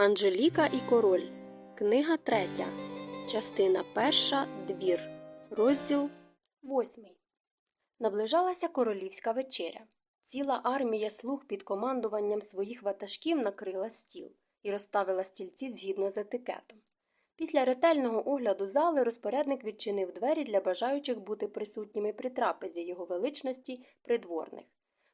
Анжеліка і король. Книга третя. Частина перша. Двір. Розділ восьмий. Наближалася королівська вечеря. Ціла армія слуг під командуванням своїх ватажків накрила стіл і розставила стільці згідно з етикетом. Після ретельного огляду зали розпорядник відчинив двері для бажаючих бути присутніми при трапезі його величності придворних.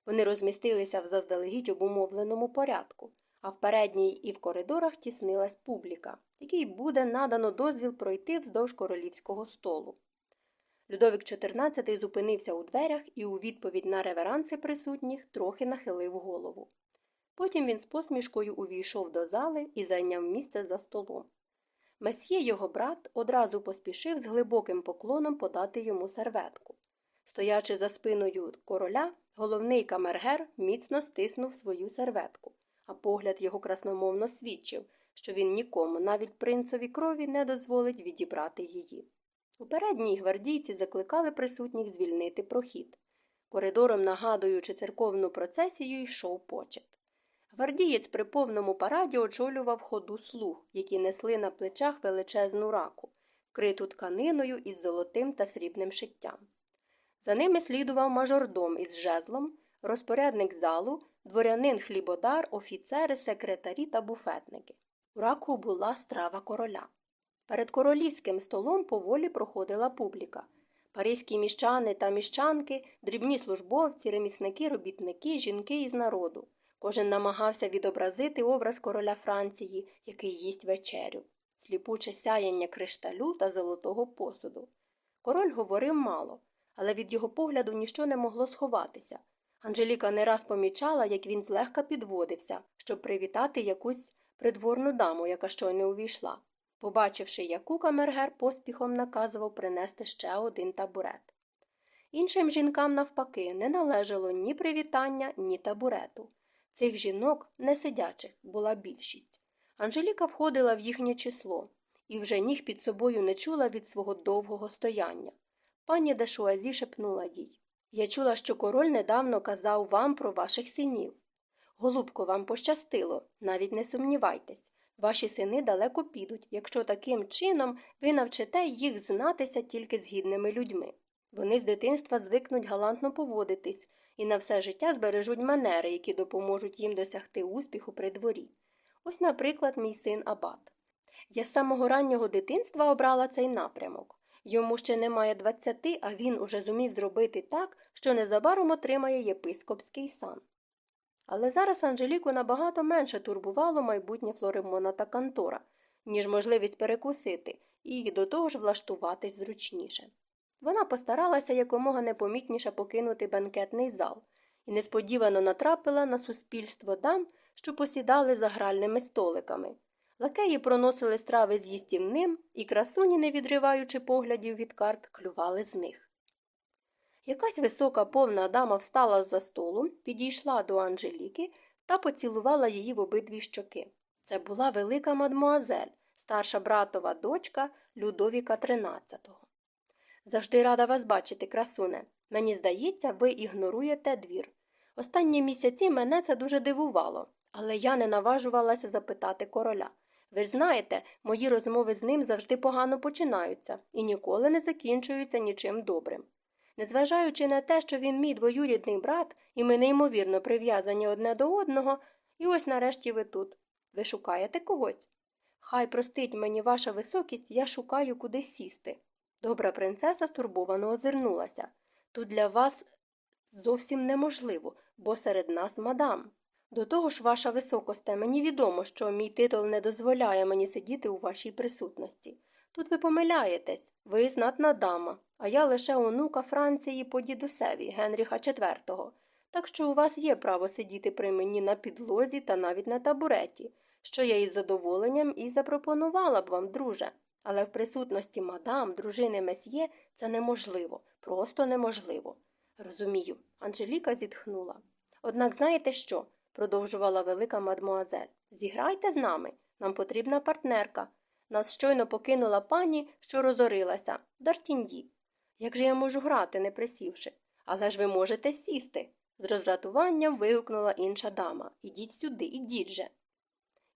Вони розмістилися в заздалегідь обумовленому порядку а в передній і в коридорах тіснилась публіка, якій буде надано дозвіл пройти вздовж королівського столу. Людовік XIV зупинився у дверях і у відповідь на реверанси присутніх трохи нахилив голову. Потім він з посмішкою увійшов до зали і зайняв місце за столом. Месьє його брат одразу поспішив з глибоким поклоном подати йому серветку. Стоячи за спиною короля, головний камергер міцно стиснув свою серветку а погляд його красномовно свідчив, що він нікому, навіть принцові крові, не дозволить відібрати її. У передній гвардійці закликали присутніх звільнити прохід. Коридором, нагадуючи церковну процесію, йшов почет. Гвардієць при повному параді очолював ходу слуг, які несли на плечах величезну раку, вкриту тканиною із золотим та срібним шиттям. За ними слідував мажордом із жезлом, розпорядник залу дворянин хлібодар, офіцери, секретарі та буфетники. У раку була страва короля. Перед королівським столом поволі проходила публіка. Паризькі міщани та міщанки, дрібні службовці, ремісники, робітники, жінки із народу. Кожен намагався відобразити образ короля Франції, який їсть вечерю, сліпуче сяяння кришталю та золотого посуду. Король говорив мало, але від його погляду ніщо не могло сховатися. Анжеліка не раз помічала, як він злегка підводився, щоб привітати якусь придворну даму, яка щойно увійшла. Побачивши, яку камергер поспіхом наказував принести ще один табурет. Іншим жінкам, навпаки, не належало ні привітання, ні табурету. Цих жінок, не сидячих, була більшість. Анжеліка входила в їхнє число і вже ніг під собою не чула від свого довгого стояння. Пані Дешуазі шепнула їй я чула, що король недавно казав вам про ваших синів. Голубко, вам пощастило, навіть не сумнівайтесь. Ваші сини далеко підуть, якщо таким чином ви навчите їх знатися тільки з гідними людьми. Вони з дитинства звикнуть галантно поводитись і на все життя збережуть манери, які допоможуть їм досягти успіху при дворі. Ось, наприклад, мій син Абат. Я з самого раннього дитинства обрала цей напрямок. Йому ще немає двадцяти, а він уже зумів зробити так, що незабаром отримає єпископський сан. Але зараз Анжеліку набагато менше турбувало майбутнє Флоремона та Кантора, ніж можливість перекусити і до того ж влаштуватись зручніше. Вона постаралася якомога непомітніше покинути бенкетний зал і несподівано натрапила на суспільство дам, що посідали за гральними столиками. Лакеї проносили страви з їстівним, і красуні, не відриваючи поглядів від карт, клювали з них. Якась висока повна дама встала з за столу, підійшла до Анжеліки та поцілувала її в обидві щоки. Це була велика мадмуазель, старша братова дочка Людовіка XIII. Завжди рада вас бачити, красуне. Мені здається, ви ігноруєте двір. Останні місяці мене це дуже дивувало, але я не наважувалася запитати короля. Ви ж знаєте, мої розмови з ним завжди погано починаються і ніколи не закінчуються нічим добрим. Незважаючи на те, що він мій двоюрідний брат, і ми неймовірно прив'язані одне до одного, і ось нарешті ви тут. Ви шукаєте когось? Хай простить мені ваша високість, я шукаю куди сісти. Добра принцеса стурбовано озирнулася. Тут для вас зовсім неможливо, бо серед нас мадам. До того ж, ваша високосте, мені відомо, що мій титул не дозволяє мені сидіти у вашій присутності. Тут ви помиляєтесь, ви знатна дама, а я лише онука Франції по дідусеві Генріха IV. Так що у вас є право сидіти при мені на підлозі та навіть на табуреті, що я із задоволенням і запропонувала б вам, друже. Але в присутності мадам, дружини месьє, це неможливо, просто неможливо. Розумію, Анжеліка зітхнула. Однак знаєте що? Продовжувала велика мадмуазель. Зіграйте з нами. Нам потрібна партнерка. Нас щойно покинула пані, що розорилася, Дартінді. Як же я можу грати, не присівши? Але ж ви можете сісти. З роздратуванням вигукнула інша дама. Ідіть сюди, ідіть же.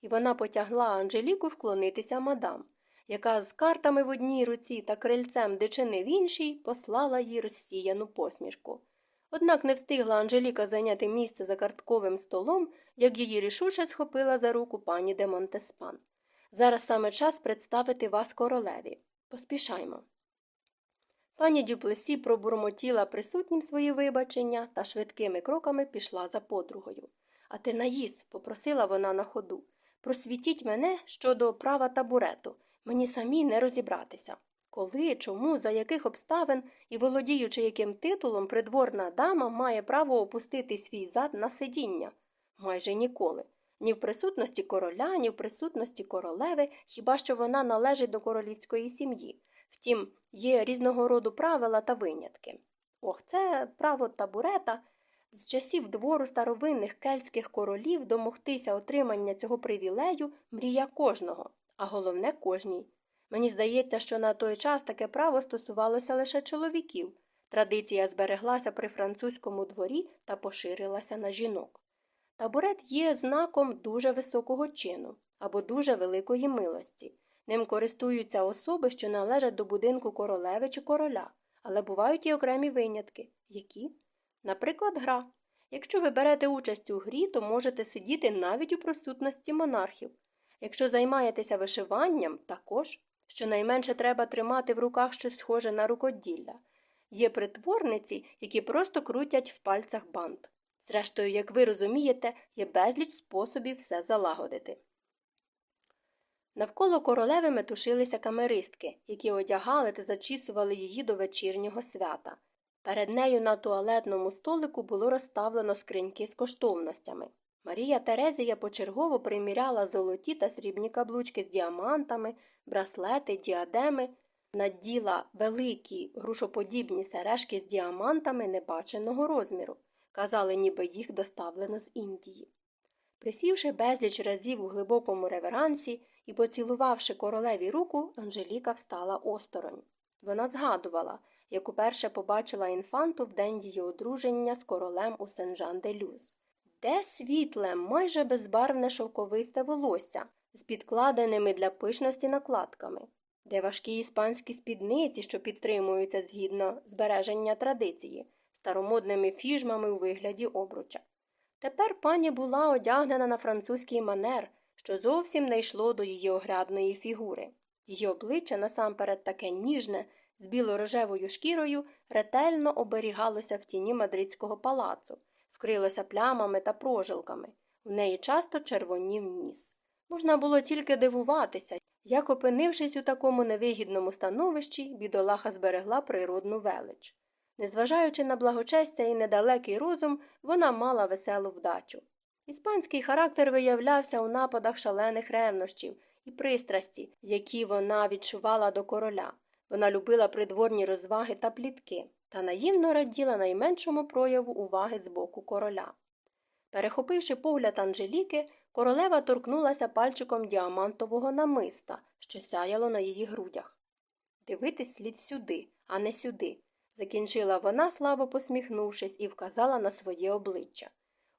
і вона потягла Анжеліку вклонитися мадам, яка з картами в одній руці та крильцем дичини в іншій послала їй розсіяну посмішку. Однак не встигла Анжеліка зайняти місце за картковим столом, як її рішуче схопила за руку пані де Монтеспан. Зараз саме час представити вас королеві. Поспішаймо. Пані Дюплесі пробурмотіла присутнім свої вибачення та швидкими кроками пішла за подругою. А ти наїз, попросила вона на ходу. Просвітіть мене щодо права табурету. Мені самі не розібратися. Коли, чому, за яких обставин і володіючи яким титулом придворна дама має право опустити свій зад на сидіння? Майже ніколи. Ні в присутності короля, ні в присутності королеви, хіба що вона належить до королівської сім'ї. Втім, є різного роду правила та винятки. Ох, це право табурета. З часів двору старовинних кельтських королів домогтися отримання цього привілею мрія кожного, а головне кожній. Мені здається, що на той час таке право стосувалося лише чоловіків. Традиція збереглася при французькому дворі та поширилася на жінок. Табурет є знаком дуже високого чину або дуже великої милості. Ним користуються особи, що належать до будинку королеви чи короля, але бувають і окремі винятки. Які? Наприклад, гра. Якщо ви берете участь у грі, то можете сидіти навіть у присутності монархів. Якщо займаєтеся вишиванням, також щонайменше треба тримати в руках щось схоже на рукоділля. Є притворниці, які просто крутять в пальцях бант. Зрештою, як ви розумієте, є безліч способів все залагодити. Навколо королеви метушилися камеристки, які одягали та зачісували її до вечірнього свята. Перед нею на туалетному столику було розставлено скриньки з коштовностями. Марія Терезія почергово приміряла золоті та срібні каблучки з діамантами, браслети, діадеми, наділа великі грушоподібні сережки з діамантами небаченого розміру. Казали, ніби їх доставлено з Індії. Присівши безліч разів у глибокому реверансі і поцілувавши королеві руку, Анжеліка встала осторонь. Вона згадувала, як уперше побачила інфанту в день її одруження з королем у Сен-Жан-де-Люз. Де світле, майже безбарвне шовковисте волосся з підкладеними для пишності накладками, де важкі іспанські спідниці, що підтримуються згідно збереження традиції, старомодними фіжмами у вигляді обруча. Тепер пані була одягнена на французький манер, що зовсім не йшло до її огрядної фігури. Її обличчя насамперед таке ніжне, з біло-рожевою шкірою, ретельно оберігалося в тіні мадридського палацу, вкрилося плямами та прожилками. В неї часто червонів ніс. Можна було тільки дивуватися, як, опинившись у такому невигідному становищі, бідолаха зберегла природну велич. Незважаючи на благочестя і недалекий розум, вона мала веселу вдачу. Іспанський характер виявлявся у нападах шалених ревнощів і пристрасті, які вона відчувала до короля. Вона любила придворні розваги та плітки та наївно раділа найменшому прояву уваги з боку короля. Перехопивши погляд Анжеліки, королева торкнулася пальчиком діамантового намиста, що сяяло на її грудях. Дивитись слід сюди, а не сюди, закінчила вона, слабо посміхнувшись, і вказала на своє обличчя.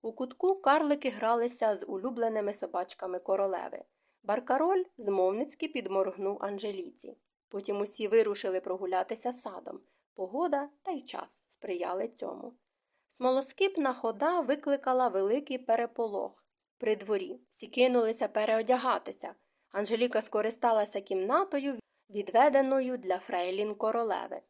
У кутку карлики гралися з улюбленими собачками королеви. Баркароль змовницьки підморгнув Анжеліці. Потім усі вирушили прогулятися садом. Погода та й час сприяли цьому. Смолоскипна хода викликала великий переполох. При дворі всі кинулися переодягатися. Анжеліка скористалася кімнатою, відведеною для Фрейлін королеви.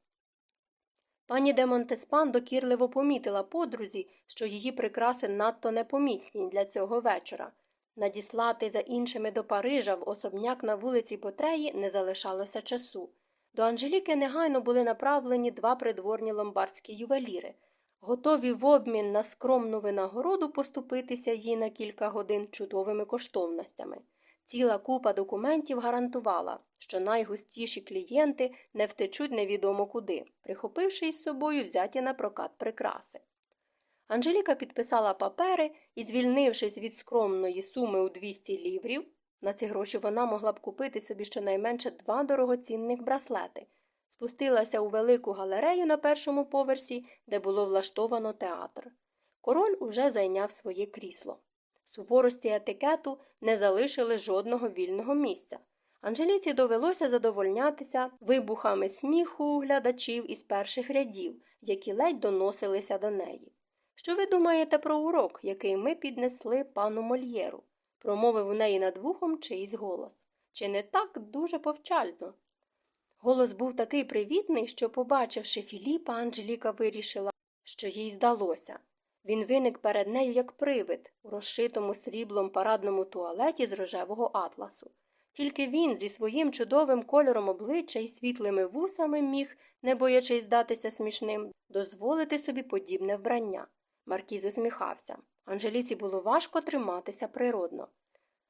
Пані де Монтеспан докірливо помітила подрузі, що її прикраси надто непомітні для цього вечора. Надіслати за іншими до Парижа в особняк на вулиці Потреї не залишалося часу. До Анжеліки негайно були направлені два придворні ломбардські ювеліри, готові в обмін на скромну винагороду поступитися їй на кілька годин чудовими коштовностями. Ціла купа документів гарантувала, що найгустіші клієнти не втечуть невідомо куди, прихопивши із собою взяті на прокат прикраси. Анжеліка підписала папери і, звільнившись від скромної суми у 200 ліврів, на ці гроші вона могла б купити собі щонайменше два дорогоцінних браслети, спустилася у велику галерею на першому поверсі, де було влаштовано театр. Король уже зайняв своє крісло. Суворості етикету не залишили жодного вільного місця. Анжеліці довелося задовольнятися вибухами сміху глядачів із перших рядів, які ледь доносилися до неї. Що ви думаєте про урок, який ми піднесли пану Мольєру? Промовив у неї над вухом чийсь голос. Чи не так дуже повчально? Голос був такий привітний, що, побачивши Філіпа, Анжеліка вирішила, що їй здалося. Він виник перед нею як привид у розшитому сріблом парадному туалеті з рожевого атласу. Тільки він зі своїм чудовим кольором обличчя і світлими вусами міг, не боячись здатися смішним, дозволити собі подібне вбрання. Маркіз усміхався. Анжеліці було важко триматися природно.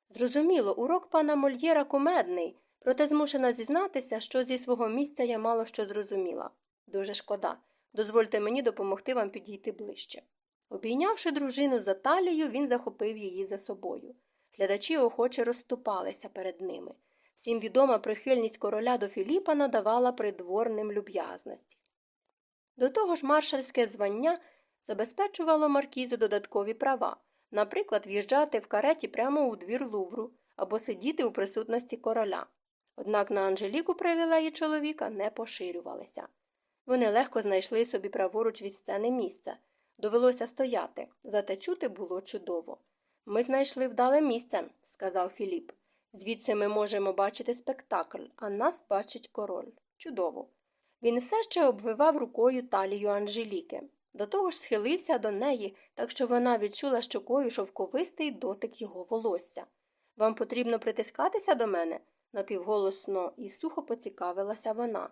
Зрозуміло, урок пана Мольєра кумедний, проте змушена зізнатися, що зі свого місця я мало що зрозуміла. Дуже шкода. Дозвольте мені допомогти вам підійти ближче. Обійнявши дружину за талію, він захопив її за собою. Глядачі охоче розступалися перед ними. Всім відома прихильність короля до Філіпа надавала придворним люб'язності. До того ж, маршальське звання забезпечувало маркізу додаткові права, наприклад, в'їжджати в кареті прямо у двір Лувру або сидіти у присутності короля. Однак на Анжеліку привілеї чоловіка не поширювалися. Вони легко знайшли собі праворуч від сцени місце. Довелося стояти, зате чути було чудово. Ми знайшли вдале місце, сказав Філіп. Звідси ми можемо бачити спектакль, а нас бачить король. Чудово. Він все ще обвивав рукою талію Анжеліки. До того ж схилився до неї, так що вона відчула щокою шовковистий дотик його волосся. Вам потрібно притискатися до мене? напівголосно і сухо поцікавилася вона.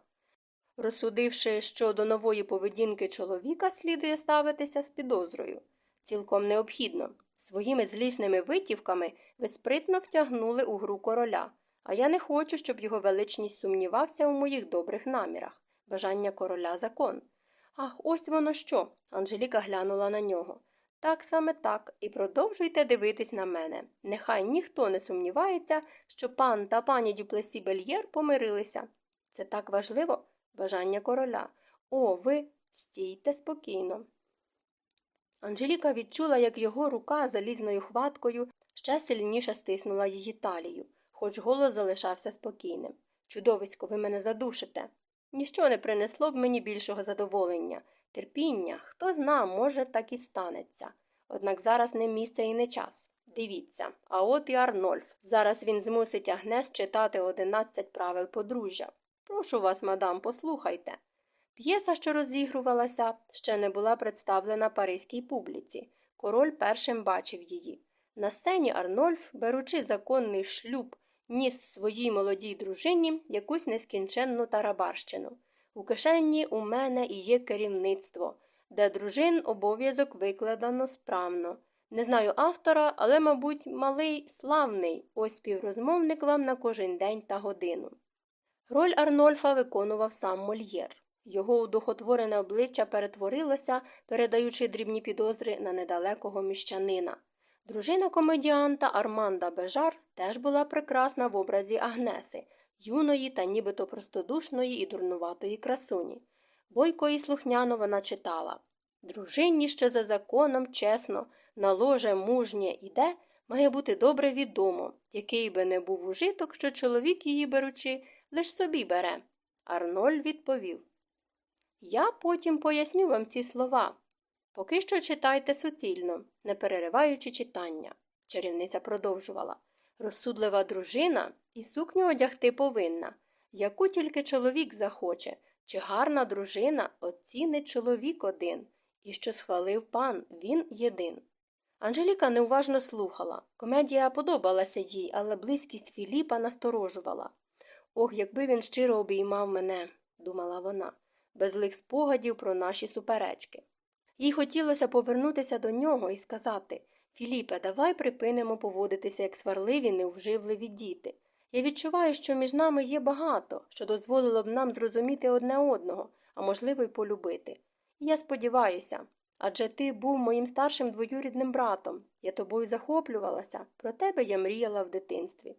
Розсудивши, що до нової поведінки чоловіка слідує ставитися з підозрою. Цілком необхідно. Своїми злісними витівками ви спритно втягнули у гру короля, а я не хочу, щоб його величність сумнівався у моїх добрих намірах. Бажання короля закон. Ах, ось воно що. Анжеліка глянула на нього. Так саме так, і продовжуйте дивитись на мене. Нехай ніхто не сумнівається, що пан та пані Дюплесі Бельєр помирилися. Це так важливо, бажання короля. О, ви стійте спокійно. Анжеліка відчула, як його рука залізною хваткою ще сильніше стиснула її талію, хоч голос залишався спокійним. Чудовисько, ви мене задушите. Ніщо не принесло б мені більшого задоволення. Терпіння, хто зна, може, так і станеться. Однак зараз не місце і не час. Дивіться, а от і Арнольф. Зараз він змусить Агнес читати одинадцять правил подружжя. Прошу вас, мадам, послухайте. П'єса, що розігрувалася, ще не була представлена паризькій публіці. Король першим бачив її. На сцені Арнольф, беручи законний шлюб, ніс своїй молодій дружині якусь нескінченну тарабарщину. У кишені у мене і є керівництво, де дружин обов'язок викладано справно. Не знаю автора, але, мабуть, малий славний, ось співрозмовник вам на кожен день та годину. Роль Арнольфа виконував сам Мольєр. Його удохотворене обличчя перетворилося, передаючи дрібні підозри на недалекого міщанина. Дружина комедіанта Арманда Бежар теж була прекрасна в образі Агнеси, юної та нібито простодушної і дурнуватої красуні. Бойко і слухняно вона читала Дружині, що за законом, чесно, на ложе мужнє іде, має бути добре відомо, який би не був ужиток, що чоловік її беручи, лиш собі бере. Арноль відповів Я потім поясню вам ці слова. Поки що читайте суцільно, не перериваючи читання. Чарівниця продовжувала. Розсудлива дружина і сукню одягти повинна, яку тільки чоловік захоче, чи гарна дружина оцінить чоловік один, і що схвалив пан, він єдин. Анжеліка неуважно слухала. Комедія подобалася їй, але близькість Філіпа насторожувала. Ох, якби він щиро обіймав мене, думала вона, без злих спогадів про наші суперечки. Їй хотілося повернутися до нього і сказати Філіпе, давай припинимо поводитися як сварливі, невживливі діти. Я відчуваю, що між нами є багато, що дозволило б нам зрозуміти одне одного, а можливо, й полюбити. І я сподіваюся, адже ти був моїм старшим двоюрідним братом, я тобою захоплювалася, про тебе я мріяла в дитинстві.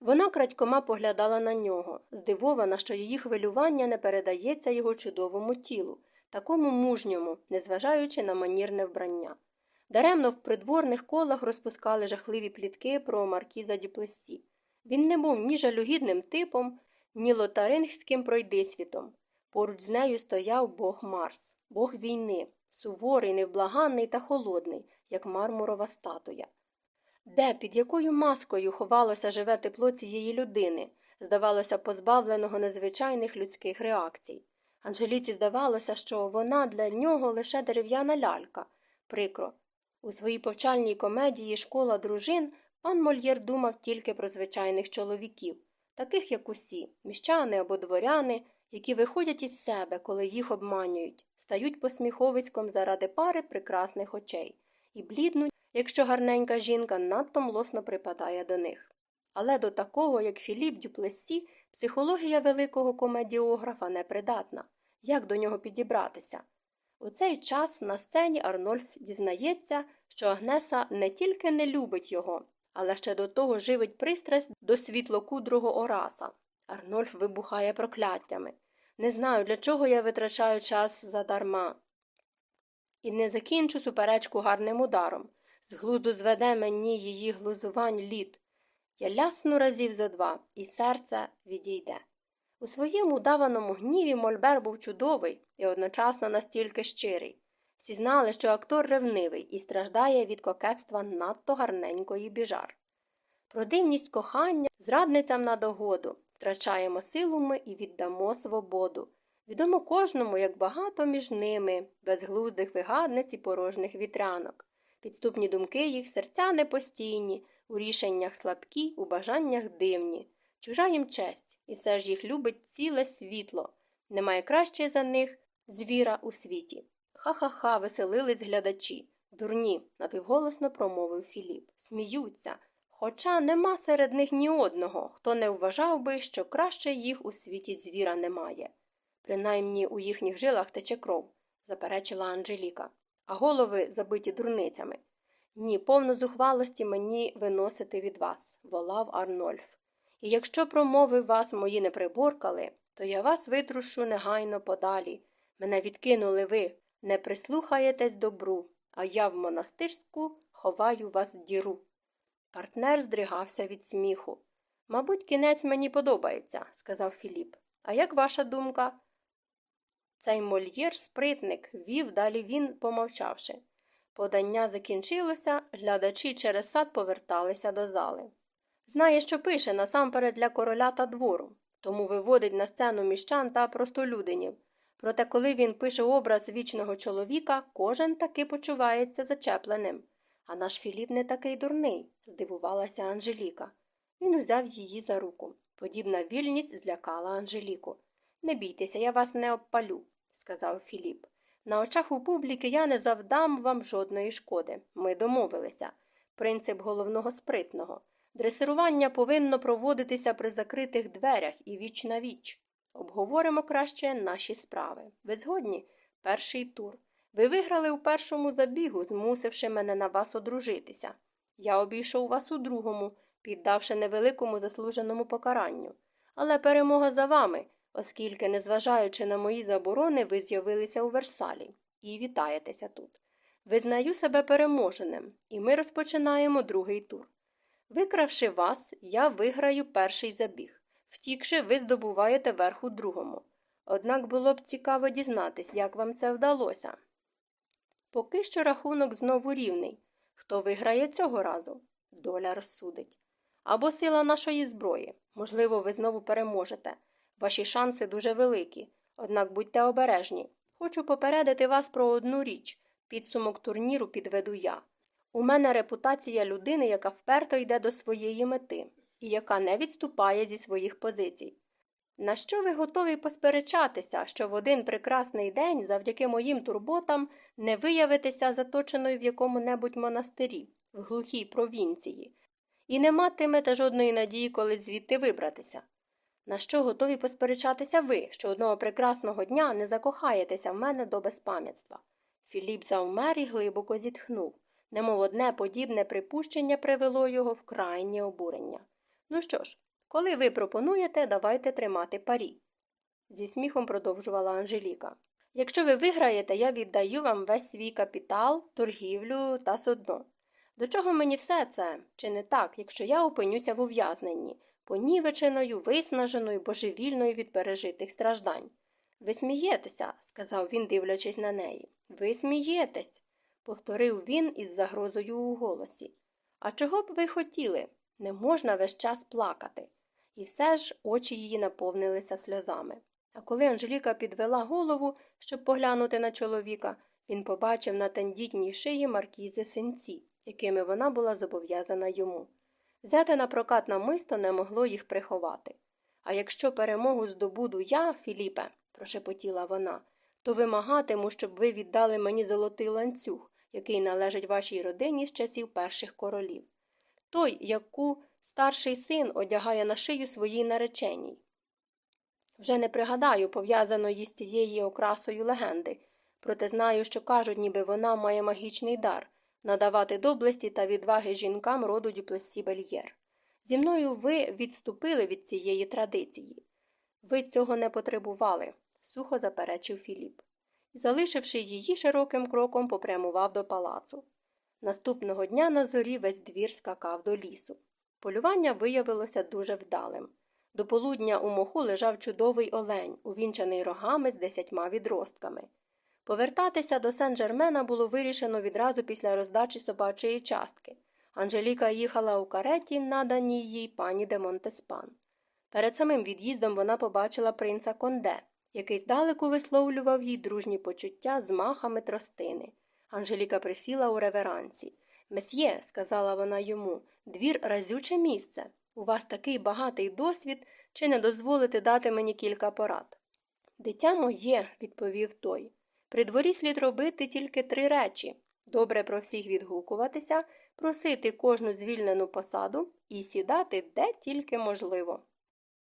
Вона крадькома поглядала на нього, здивована, що її хвилювання не передається його чудовому тілу, такому мужньому, незважаючи на манірне вбрання. Даремно в придворних колах розпускали жахливі плітки про маркіза Дюплесі. Він не був ні жалюгідним типом, ні лотарингським пройдисвітом. Поруч з нею стояв бог Марс, бог війни, суворий, невблаганний та холодний, як мармурова статуя. Де, під якою маскою ховалося живе тепло цієї людини, здавалося, позбавленого незвичайних людських реакцій. Анжеліці здавалося, що вона для нього лише дерев'яна лялька. Прикро. У своїй повчальній комедії Школа дружин пан Мольєр думав тільки про звичайних чоловіків, таких як усі, міщани або дворяни, які виходять із себе, коли їх обманюють, стають посміховиськом заради пари прекрасних очей і бліднуть, якщо гарненька жінка надто млосно припадає до них. Але до такого, як Філіп Дюплесі, психологія великого комедіографа непридатна. Як до нього підібратися? У цей час на сцені Арнольф дізнається, що Агнеса не тільки не любить його, але ще до того живить пристрасть до світлокудрого Ораса. Арнольф вибухає прокляттями. Не знаю, для чого я витрачаю час задарма. І не закінчу суперечку гарним ударом. З глузду зведе мені її глузувань лід. Я лясну разів зо два, і серце відійде. У своєму удаваному гніві Мольбер був чудовий і одночасно настільки щирий. Всі знали, що актор ревнивий і страждає від кокетства надто гарненької біжар. Про дивність кохання зрадницям на догоду втрачаємо силу ми і віддамо свободу. Відомо кожному, як багато між ними, безглуздих вигадниць і порожніх вітрянок. Підступні думки їх серця непостійні, у рішеннях слабкі, у бажаннях дивні. Чужа їм честь, і все ж їх любить ціле світло. Немає краще за них звіра у світі. Ха-ха-ха, веселились глядачі. Дурні, напівголосно промовив Філіп. Сміються. Хоча нема серед них ні одного, хто не вважав би, що краще їх у світі звіра немає. Принаймні у їхніх жилах тече кров, заперечила Анжеліка, а голови забиті дурницями. Ні, повно зухвалості мені виносити від вас, волав Арнольф. І якщо промови вас мої не приборкали, то я вас витрушу негайно подалі. Мене відкинули ви, не прислухаєтесь добру, а я в монастирську ховаю вас діру. Партнер здригався від сміху. Мабуть, кінець мені подобається, сказав Філіп. А як ваша думка? Цей мольєр спритник, вів далі він, помовчавши. Подання закінчилося, глядачі через сад поверталися до зали. Знає, що пише насамперед для короля та двору, тому виводить на сцену міщан та простолюдинів. Проте, коли він пише образ вічного чоловіка, кожен таки почувається зачепленим. А наш Філіп не такий дурний, здивувалася Анжеліка. Він узяв її за руку. Подібна вільність злякала Анжеліку. Не бійтеся, я вас не обпалю, сказав Філіп. На очах у публіки я не завдам вам жодної шкоди. Ми домовилися. Принцип головного спритного. Дресирування повинно проводитися при закритих дверях і віч на віч. Обговоримо краще наші справи. Ви згодні? Перший тур. Ви виграли у першому забігу, змусивши мене на вас одружитися. Я обійшов вас у другому, піддавши невеликому заслуженому покаранню. Але перемога за вами, оскільки, незважаючи на мої заборони, ви з'явилися у Версалі і вітаєтеся тут. Визнаю себе переможеним, і ми розпочинаємо другий тур. Викравши вас, я виграю перший забіг. Втікши, ви здобуваєте верх у другому. Однак було б цікаво дізнатись, як вам це вдалося. Поки що рахунок знову рівний. Хто виграє цього разу? Доля розсудить. Або сила нашої зброї. Можливо, ви знову переможете. Ваші шанси дуже великі. Однак будьте обережні. Хочу попередити вас про одну річ. Підсумок турніру підведу я. У мене репутація людини, яка вперто йде до своєї мети і яка не відступає зі своїх позицій. На що ви готові посперечатися, що в один прекрасний день, завдяки моїм турботам, не виявитеся заточеною в якому небудь монастирі, в глухій провінції, і не матимете жодної надії, коли звідти вибратися? На що готові посперечатися ви, що одного прекрасного дня не закохаєтеся в мене до безпам'ятства? Філіп завмер і глибоко зітхнув, немов одне подібне припущення привело його в крайнє обурення. Ну що ж, коли ви пропонуєте, давайте тримати парі. Зі сміхом продовжувала Анжеліка. Якщо ви виграєте, я віддаю вам весь свій капітал, торгівлю та судно. До чого мені все це? Чи не так, якщо я опинюся в ув'язненні, понівеченою, виснаженою, божевільною від пережитих страждань? Ви смієтеся, сказав він, дивлячись на неї. Ви смієтесь, повторив він із загрозою у голосі. А чого б ви хотіли? Не можна весь час плакати. І все ж очі її наповнилися сльозами. А коли Анжеліка підвела голову, щоб поглянути на чоловіка, він побачив на тендітній шиї маркізи синці, якими вона була зобов'язана йому. Взяти на прокат намисто не могло їх приховати. А якщо перемогу здобуду я, Філіпе, прошепотіла вона, то вимагатиму, щоб ви віддали мені золотий ланцюг, який належить вашій родині з часів перших королів. Той, яку старший син одягає на шию своїй нареченій. Вже не пригадаю пов'язаної з цією окрасою легенди, проте знаю, що кажуть, ніби вона має магічний дар надавати доблесті та відваги жінкам роду дюплесі бельєр. Зі мною ви відступили від цієї традиції. Ви цього не потребували, сухо заперечив Філіп. Залишивши її широким кроком, попрямував до палацу. Наступного дня на зорі весь двір скакав до лісу. Полювання виявилося дуже вдалим. До полудня у моху лежав чудовий олень, увінчаний рогами з десятьма відростками. Повертатися до Сен-Жермена було вирішено відразу після роздачі собачої частки. Анжеліка їхала у кареті, наданій їй пані де Монтеспан. Перед самим від'їздом вона побачила принца Конде, який здалеку висловлював їй дружні почуття з махами тростини. Анжеліка присіла у реверансі. Месьє, сказала вона йому, двір разюче місце. У вас такий багатий досвід, чи не дозволите дати мені кілька порад? Дитя моє, відповів той. При дворі слід робити тільки три речі добре про всіх відгукуватися, просити кожну звільнену посаду і сідати де тільки можливо.